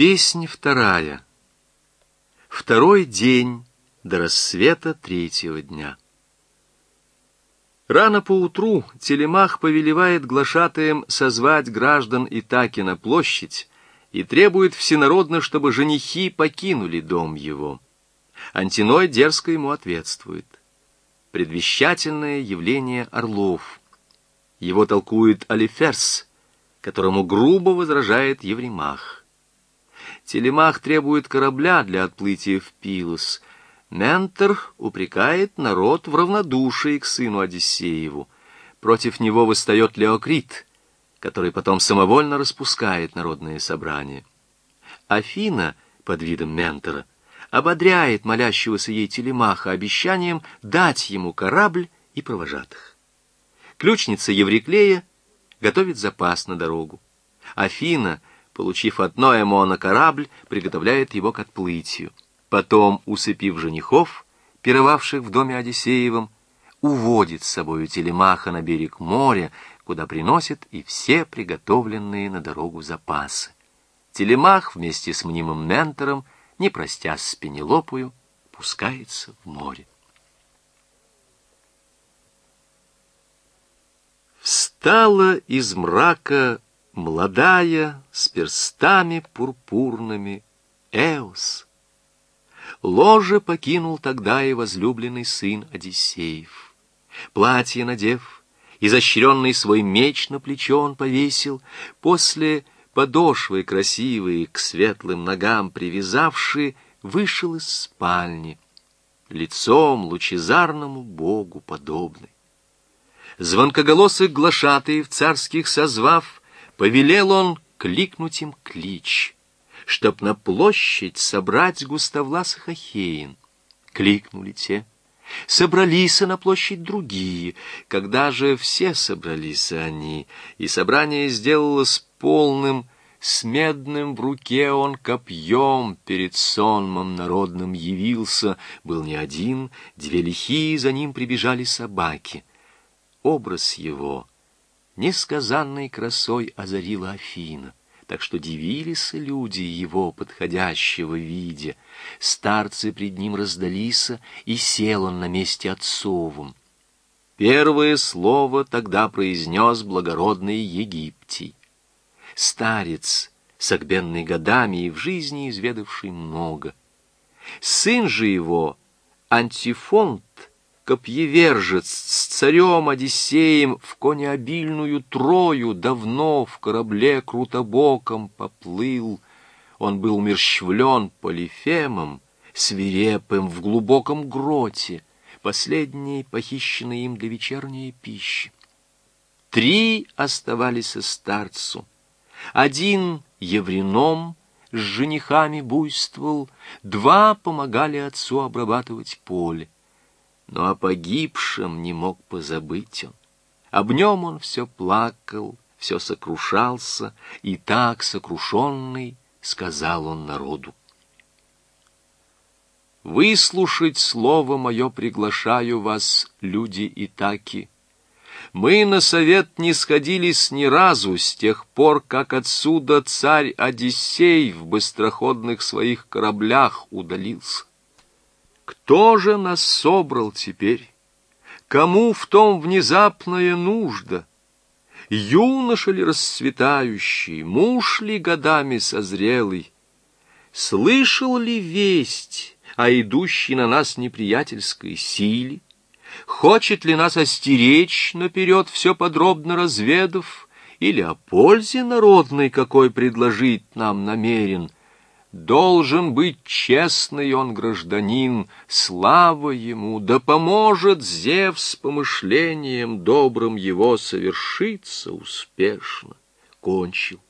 Песнь вторая. Второй день до рассвета третьего дня. Рано поутру Телемах повелевает глашатаем созвать граждан Итаки на площадь и требует всенародно, чтобы женихи покинули дом его. Антиной дерзко ему ответствует. Предвещательное явление орлов. Его толкует Алиферс, которому грубо возражает Евремах. Телемах требует корабля для отплытия в Пилос. Ментор упрекает народ в равнодушии к сыну Одиссееву. Против него восстает Леокрит, который потом самовольно распускает народные собрания. Афина, под видом ментора, ободряет молящегося ей Телемаха обещанием дать ему корабль и провожатых. Ключница Евриклея готовит запас на дорогу. Афина — получив одно эмо на корабль, приготовляет его к отплытию. Потом, усыпив женихов, пировавших в доме Одиссеевом, уводит с собою телемаха на берег моря, куда приносит и все приготовленные на дорогу запасы. Телемах вместе с мнимым ментором, не простясь с Пенелопою, пускается в море. Встала из мрака молодая, с перстами пурпурными, Эос. Ложе покинул тогда и возлюбленный сын Одиссеев. Платье надев, изощренный свой меч на плечо он повесил, после подошвы красивые к светлым ногам привязавши, вышел из спальни, лицом лучезарному богу подобный. Звонкоголосых глашатаев царских созвав, Повелел он кликнуть им клич, Чтоб на площадь собрать густовласых ахеин. Кликнули те. Собрались на площадь другие. Когда же все собрались они, и собрание сделалось полным, с медным в руке он копьем перед сонмом народным явился. Был не один, две лихие за ним прибежали собаки. Образ его несказанной красой озарила Афина, так что дивились люди его подходящего видя. Старцы пред ним раздались, и сел он на месте отцовом. Первое слово тогда произнес благородный Египтий. Старец, согбенный годами и в жизни изведавший много. Сын же его, Антифонт, копьевержец с царем Одиссеем в конеобильную Трою давно в корабле крутобоком поплыл. Он был умерщвлен Полифемом, свирепым в глубоком гроте, последней похищенной им для вечерней пищи. Три оставались старцу. Один евреном с женихами буйствовал, два помогали отцу обрабатывать поле но о погибшем не мог позабыть он. Об нем он все плакал, все сокрушался, и так сокрушенный сказал он народу. Выслушать слово мое приглашаю вас, люди Итаки. Мы на совет не сходились ни разу с тех пор, как отсюда царь Одиссей в быстроходных своих кораблях удалился. Кто же нас собрал теперь? Кому в том внезапная нужда? Юноша ли расцветающий, муж ли годами созрелый? Слышал ли весть о идущей на нас неприятельской силе? Хочет ли нас остеречь наперед, все подробно разведав, или о пользе народной, какой предложить нам намерен — Должен быть честный он гражданин, слава ему, да поможет Зевс помышлением добрым его совершиться успешно. Кончил.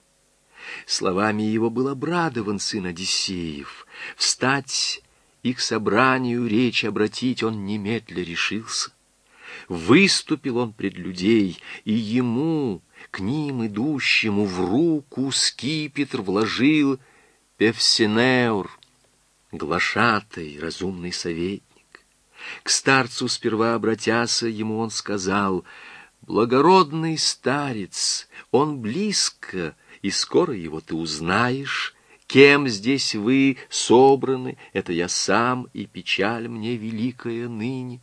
Словами его был обрадован сын Одиссеев. Встать и к собранию речь обратить он немедля решился. Выступил он пред людей, и ему, к ним идущему, в руку скипетр вложил — Певсинеур, глашатай, разумный советник. К старцу сперва обратяся, ему он сказал, «Благородный старец, он близко, и скоро его ты узнаешь, Кем здесь вы собраны, это я сам, и печаль мне великая ныне.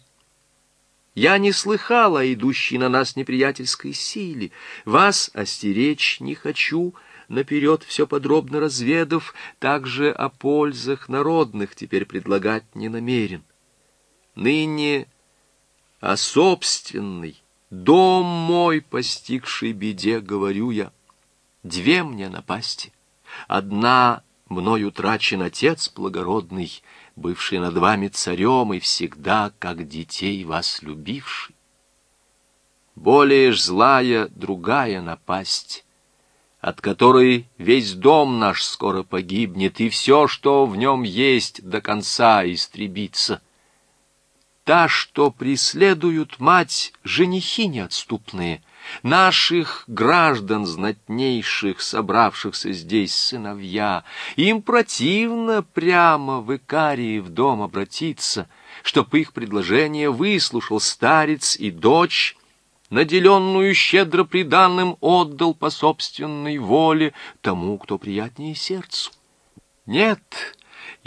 Я не слыхала о идущей на нас неприятельской силе. Вас остеречь не хочу, наперед все подробно разведав, также о пользах народных теперь предлагать не намерен. Ныне о собственной, дом мой, постигший беде, говорю я. Две мне напасти. Одна мною трачен отец благородный, бывший над вами царем и всегда, как детей вас любивший. Более ж злая другая напасть, от которой весь дом наш скоро погибнет, и все, что в нем есть, до конца истребится. Та, что преследуют мать, женихи неотступные, наших граждан знатнейших, собравшихся здесь сыновья. Им противно прямо в Икарии в дом обратиться, чтоб их предложение выслушал старец и дочь, наделенную щедро приданным отдал по собственной воле тому, кто приятнее сердцу. Нет,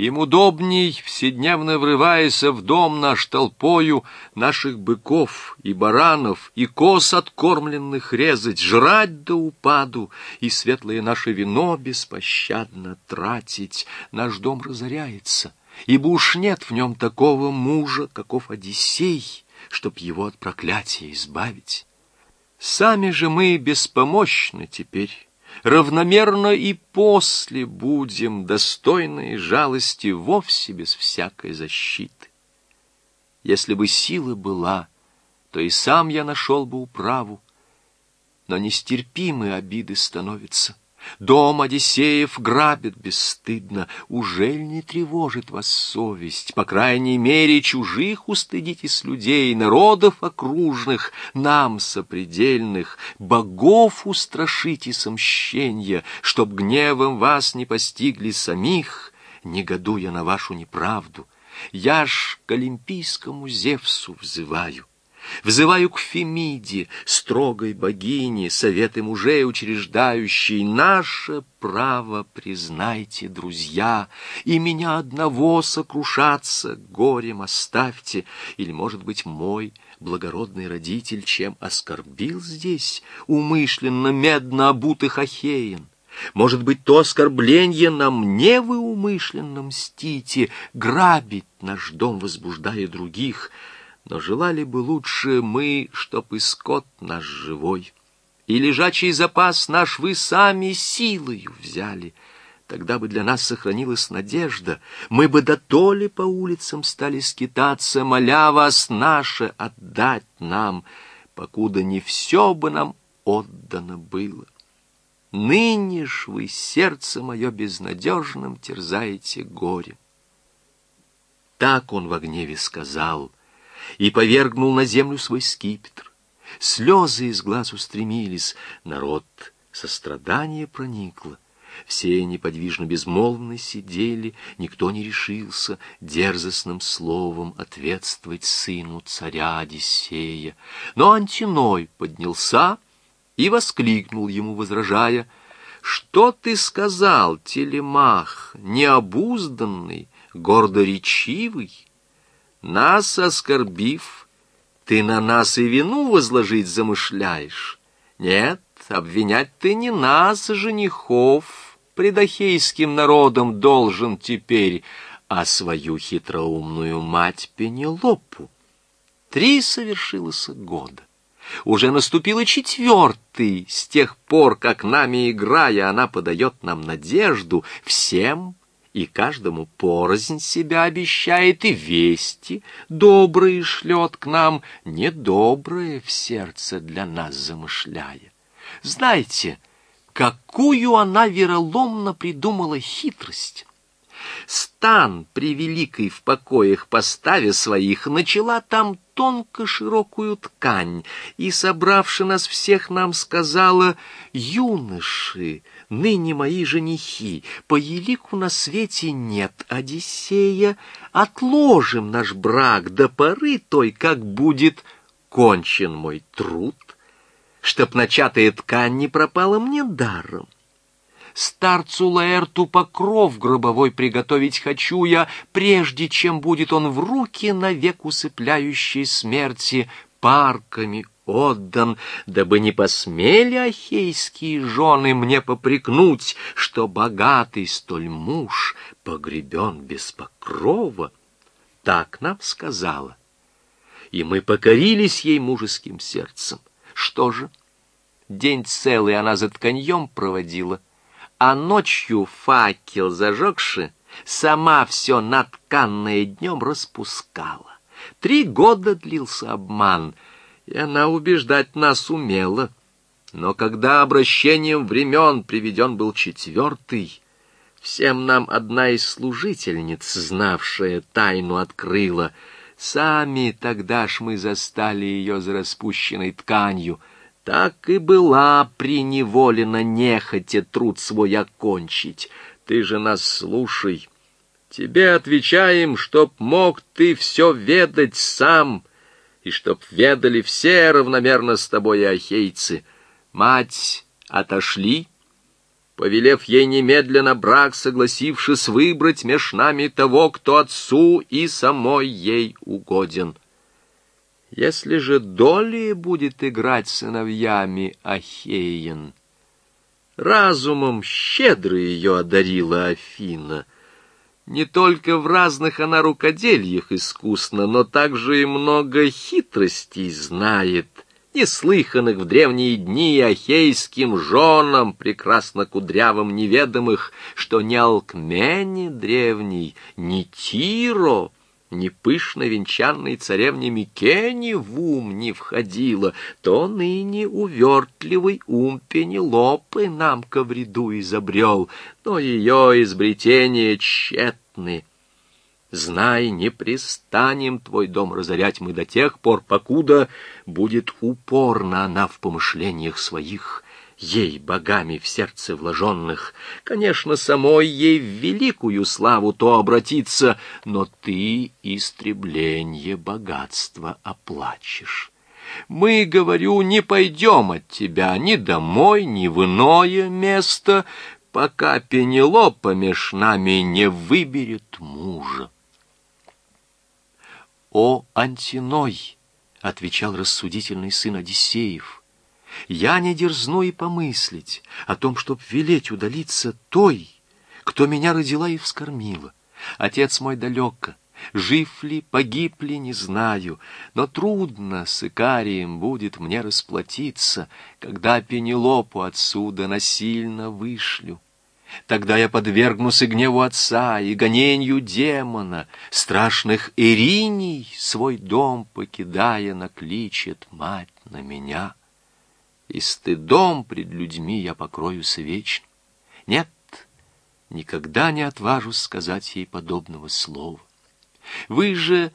им удобней, вседневно врываясь в дом наш толпою, наших быков и баранов, и коз откормленных резать, жрать до упаду, и светлое наше вино беспощадно тратить. Наш дом разоряется, ибо уж нет в нем такого мужа, каков Одиссей, чтоб его от проклятия избавить. Сами же мы беспомощны теперь, равномерно и после будем достойной жалости вовсе без всякой защиты. Если бы сила была, то и сам я нашел бы управу, но нестерпимы обиды становятся. Дом Одиссеев грабит бесстыдно. Ужель не тревожит вас совесть? По крайней мере, чужих устыдитесь людей, народов окружных, нам сопредельных, богов устрашите мщенья, чтоб гневом вас не постигли самих, негодуя на вашу неправду. Я ж к олимпийскому Зевсу взываю. Взываю к Фемиде, строгой богине, советы мужей учреждающей. Наше право признайте, друзья, и меня одного сокрушаться горем оставьте. Или, может быть, мой благородный родитель чем оскорбил здесь умышленно медно обутых ахеен? Может быть, то оскорбление на мне вы умышленно мстите, грабить наш дом, возбуждая других — но желали бы лучше мы, чтоб и скот наш живой, и лежачий запас наш вы сами силою взяли. Тогда бы для нас сохранилась надежда, мы бы до толи по улицам стали скитаться, моля вас наше отдать нам, покуда не все бы нам отдано было. Ныне ж вы сердце мое безнадежным терзаете горе. Так он во гневе сказал — и повергнул на землю свой скипетр. Слезы из глаз устремились, народ сострадание проникло. Все неподвижно безмолвно сидели, никто не решился дерзостным словом ответствовать сыну царя Одиссея. Но Антиной поднялся и воскликнул ему, возражая, «Что ты сказал, телемах, необузданный, гордоречивый?» Нас оскорбив, ты на нас и вину возложить замышляешь. Нет, обвинять ты не нас, женихов, предахейским народом должен теперь, а свою хитроумную мать Пенелопу. Три совершилось года. Уже наступило четвертый, с тех пор, как нами играя, она подает нам надежду всем и каждому порознь себя обещает, и вести добрые шлет к нам, недобрые в сердце для нас замышляя. Знаете, какую она вероломно придумала хитрость? Стан превеликой в покоях поставе своих начала там тонко широкую ткань и, собравши нас всех, нам сказала «Юноши, ныне мои женихи, по елику на свете нет Одиссея, отложим наш брак до поры той, как будет кончен мой труд, чтоб начатая ткань не пропала мне даром. Старцу Лаэрту покров гробовой приготовить хочу я, прежде чем будет он в руки навек усыпляющей смерти парками отдан, дабы не посмели ахейские жены мне попрекнуть, что богатый столь муж погребен без покрова. Так нам сказала. И мы покорились ей мужеским сердцем. Что же? День целый она за тканьем проводила — а ночью факел зажегши, сама все натканное днем распускала. Три года длился обман, и она убеждать нас умела. Но когда обращением времен приведен был четвертый, всем нам одна из служительниц, знавшая тайну, открыла. Сами тогда ж мы застали ее за распущенной тканью — так и была приневолена нехотя труд свой окончить. Ты же нас слушай. Тебе отвечаем, чтоб мог ты все ведать сам, и чтоб ведали все равномерно с тобой ахейцы. Мать отошли, повелев ей немедленно брак, согласившись выбрать меж нами того, кто отцу и самой ей угоден. Если же долей будет играть сыновьями Ахеен, разумом щедро ее одарила Афина. Не только в разных она рукодельях искусна, но также и много хитростей знает, неслыханных в древние дни ахейским женам, прекрасно кудрявым неведомых, что ни Алкмени древний, ни Тиро — ни пышно венчанной царевне Микене в ум не входила, то ныне увертливый ум Пенелопы нам ко вреду изобрел, но ее изобретения тщетны. Знай, не пристанем твой дом разорять мы до тех пор, покуда будет упорна она в помышлениях своих, ей богами в сердце вложенных. Конечно, самой ей в великую славу то обратиться, но ты истребление богатства оплачешь. Мы, говорю, не пойдем от тебя ни домой, ни в иное место, пока Пенелопа меж нами не выберет мужа. «О, Антиной!» — отвечал рассудительный сын Одиссеев — я не дерзну и помыслить о том, чтоб велеть удалиться той, кто меня родила и вскормила. Отец мой далеко, жив ли, погиб ли, не знаю, но трудно с Икарием будет мне расплатиться, когда Пенелопу отсюда насильно вышлю. Тогда я подвергнусь и гневу отца, и гоненью демона, страшных Ириней свой дом покидая накличет мать на меня и стыдом пред людьми я покроюсь вечно. Нет, никогда не отважусь сказать ей подобного слова. Вы же,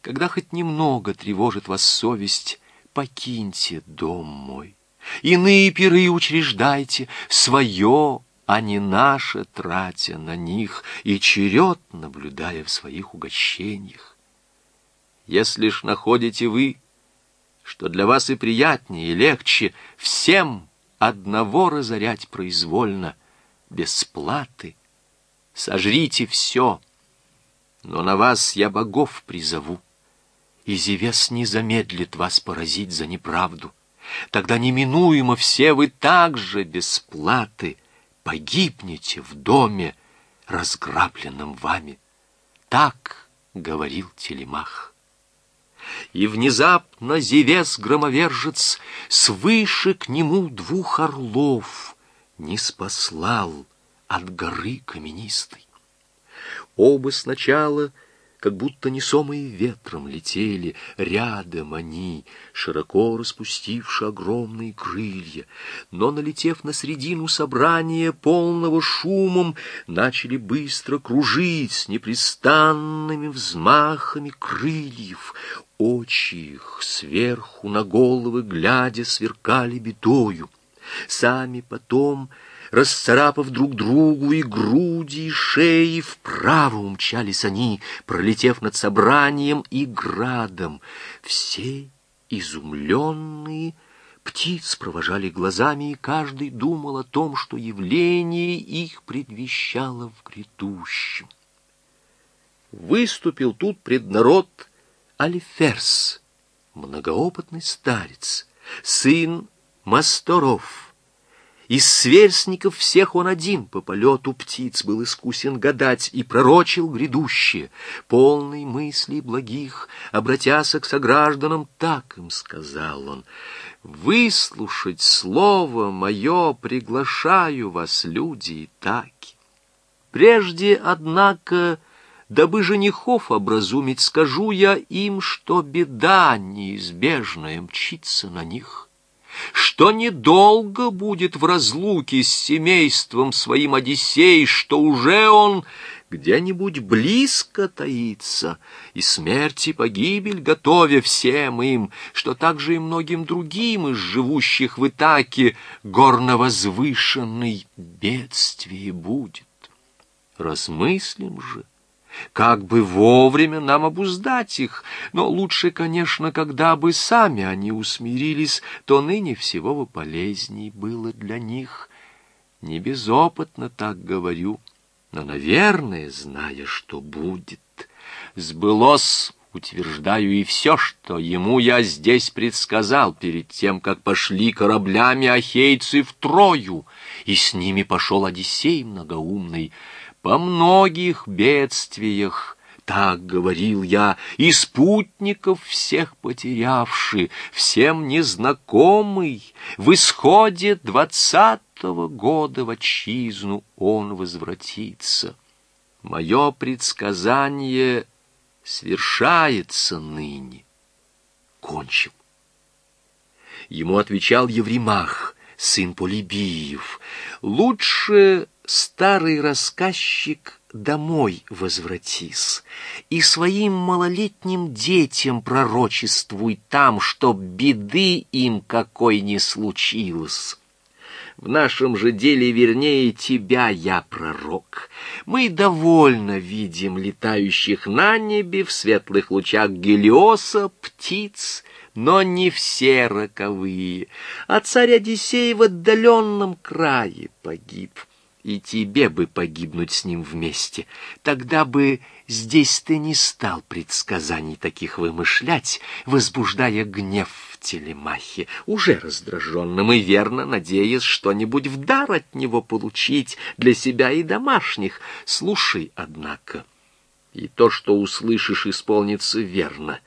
когда хоть немного тревожит вас совесть, покиньте дом мой. Иные пиры учреждайте, свое, а не наше, тратя на них и черед наблюдая в своих угощениях. Если ж находите вы что для вас и приятнее, и легче всем одного разорять произвольно, без платы. Сожрите все, но на вас я богов призову, и Зевес не замедлит вас поразить за неправду. Тогда неминуемо все вы также без платы погибнете в доме, разграбленном вами. Так говорил Телемах и внезапно Зевес-громовержец свыше к нему двух орлов не спаслал от горы каменистой. Оба сначала — как будто несомые ветром летели, рядом они, широко распустивши огромные крылья, но, налетев на средину собрания, полного шумом, начали быстро кружить с непрестанными взмахами крыльев. Очи их сверху на головы глядя сверкали бедою. Сами потом расцарапав друг другу и груди, и шеи, вправо умчались они, пролетев над собранием и градом. Все изумленные Птиц провожали глазами, и каждый думал о том, что явление их предвещало в грядущем. Выступил тут пред народ Алиферс, многоопытный старец, сын Масторов, из сверстников всех он один по полету птиц был искусен гадать и пророчил грядущее, полный мыслей благих, обратяся к согражданам, так им сказал он, «Выслушать слово мое приглашаю вас, люди и таки. Прежде, однако, дабы женихов образумить, скажу я им, что беда неизбежная мчится на них» что недолго будет в разлуке с семейством своим Одиссей, что уже он где-нибудь близко таится, и смерть и погибель готовя всем им, что также и многим другим из живущих в Итаке горновозвышенный бедствие будет. Размыслим же — как бы вовремя нам обуздать их, но лучше, конечно, когда бы сами они усмирились, то ныне всего бы полезней было для них. Не безопытно так говорю, но, наверное, зная, что будет. Сбылось, утверждаю, и все, что ему я здесь предсказал перед тем, как пошли кораблями ахейцы в Трою, и с ними пошел Одиссей многоумный, по многих бедствиях, так говорил я, и спутников всех потерявший, всем незнакомый, в исходе двадцатого года в отчизну он возвратится. Мое предсказание свершается ныне. Кончил. Ему отвечал Евремах, сын Полибиев. Лучше старый рассказчик домой возвратись, и своим малолетним детям пророчествуй там, чтоб беды им какой не случилось. В нашем же деле вернее тебя я пророк. Мы довольно видим летающих на небе в светлых лучах Гелиоса птиц, но не все роковые, а царь Одиссей в отдаленном крае погиб и тебе бы погибнуть с ним вместе. Тогда бы здесь ты не стал предсказаний таких вымышлять, возбуждая гнев в телемахе, уже раздраженным и верно надеясь что-нибудь в дар от него получить для себя и домашних. Слушай, однако, и то, что услышишь, исполнится верно.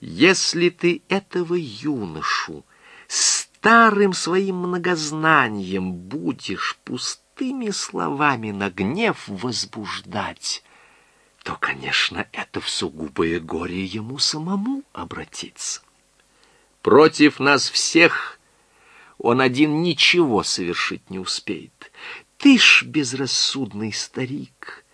Если ты этого юношу старым своим многознанием будешь пустым, простыми словами на гнев возбуждать, то, конечно, это в сугубое горе ему самому обратиться. Против нас всех он один ничего совершить не успеет. Ты ж безрассудный старик,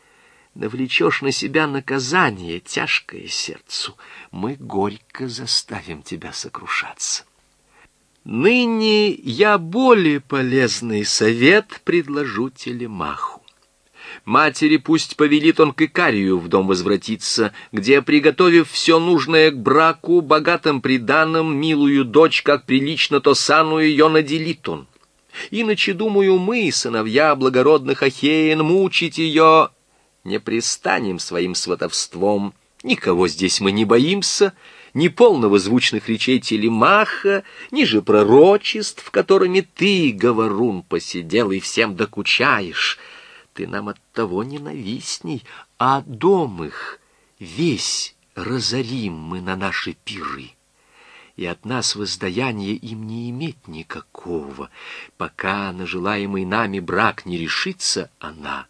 навлечешь на себя наказание, тяжкое сердцу. Мы горько заставим тебя сокрушаться. Ныне я более полезный совет предложу телемаху. Матери пусть повелит он к Икарию в дом возвратиться, где, приготовив все нужное к браку, богатым приданным, милую дочь, как прилично, то сану ее наделит он. Иначе, думаю, мы, сыновья благородных Ахеен, мучить ее не пристанем своим сватовством. Никого здесь мы не боимся, — ни полного звучных речей телемаха, ни же пророчеств, которыми ты, говорун, посидел и всем докучаешь. Ты нам от того ненавистней, а дом их весь разорим мы на наши пиры. И от нас воздаяния им не иметь никакого, пока на желаемый нами брак не решится она —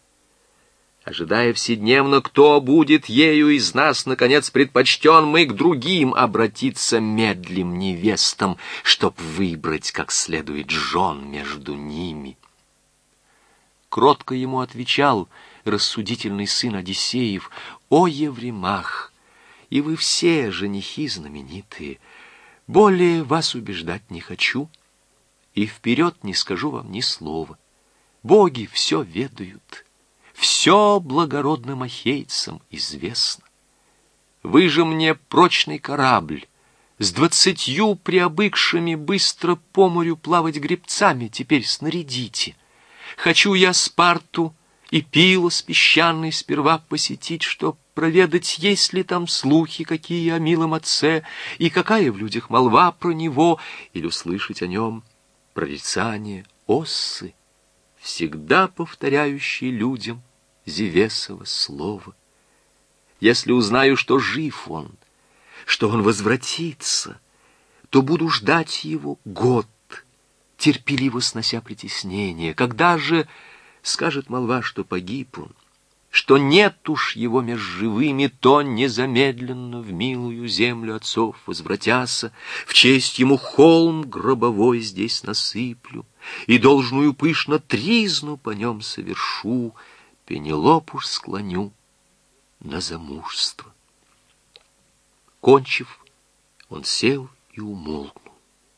ожидая вседневно, кто будет ею из нас, наконец, предпочтен мы к другим обратиться медлим невестам, чтоб выбрать как следует жен между ними. Кротко ему отвечал рассудительный сын Одиссеев, «О, Евремах, и вы все женихи знаменитые, более вас убеждать не хочу, и вперед не скажу вам ни слова. Боги все ведают» Все благородным ахейцам известно. Вы же мне прочный корабль, с двадцатью приобыкшими быстро по морю плавать гребцами теперь снарядите. Хочу я Спарту и Пилос песчаный сперва посетить, чтоб проведать, есть ли там слухи какие о милом отце, и какая в людях молва про него, или услышать о нем прорицание Оссы, всегда повторяющие людям Зевесова слово. Если узнаю, что жив он, что он возвратится, то буду ждать его год, терпеливо снося притеснение. Когда же скажет молва, что погиб он, что нет уж его меж живыми, то незамедленно в милую землю отцов возвратяся, в честь ему холм гробовой здесь насыплю, и должную пышно тризну по нем совершу, Пенелопу склоню на замужество. Кончив, он сел и умолкнул.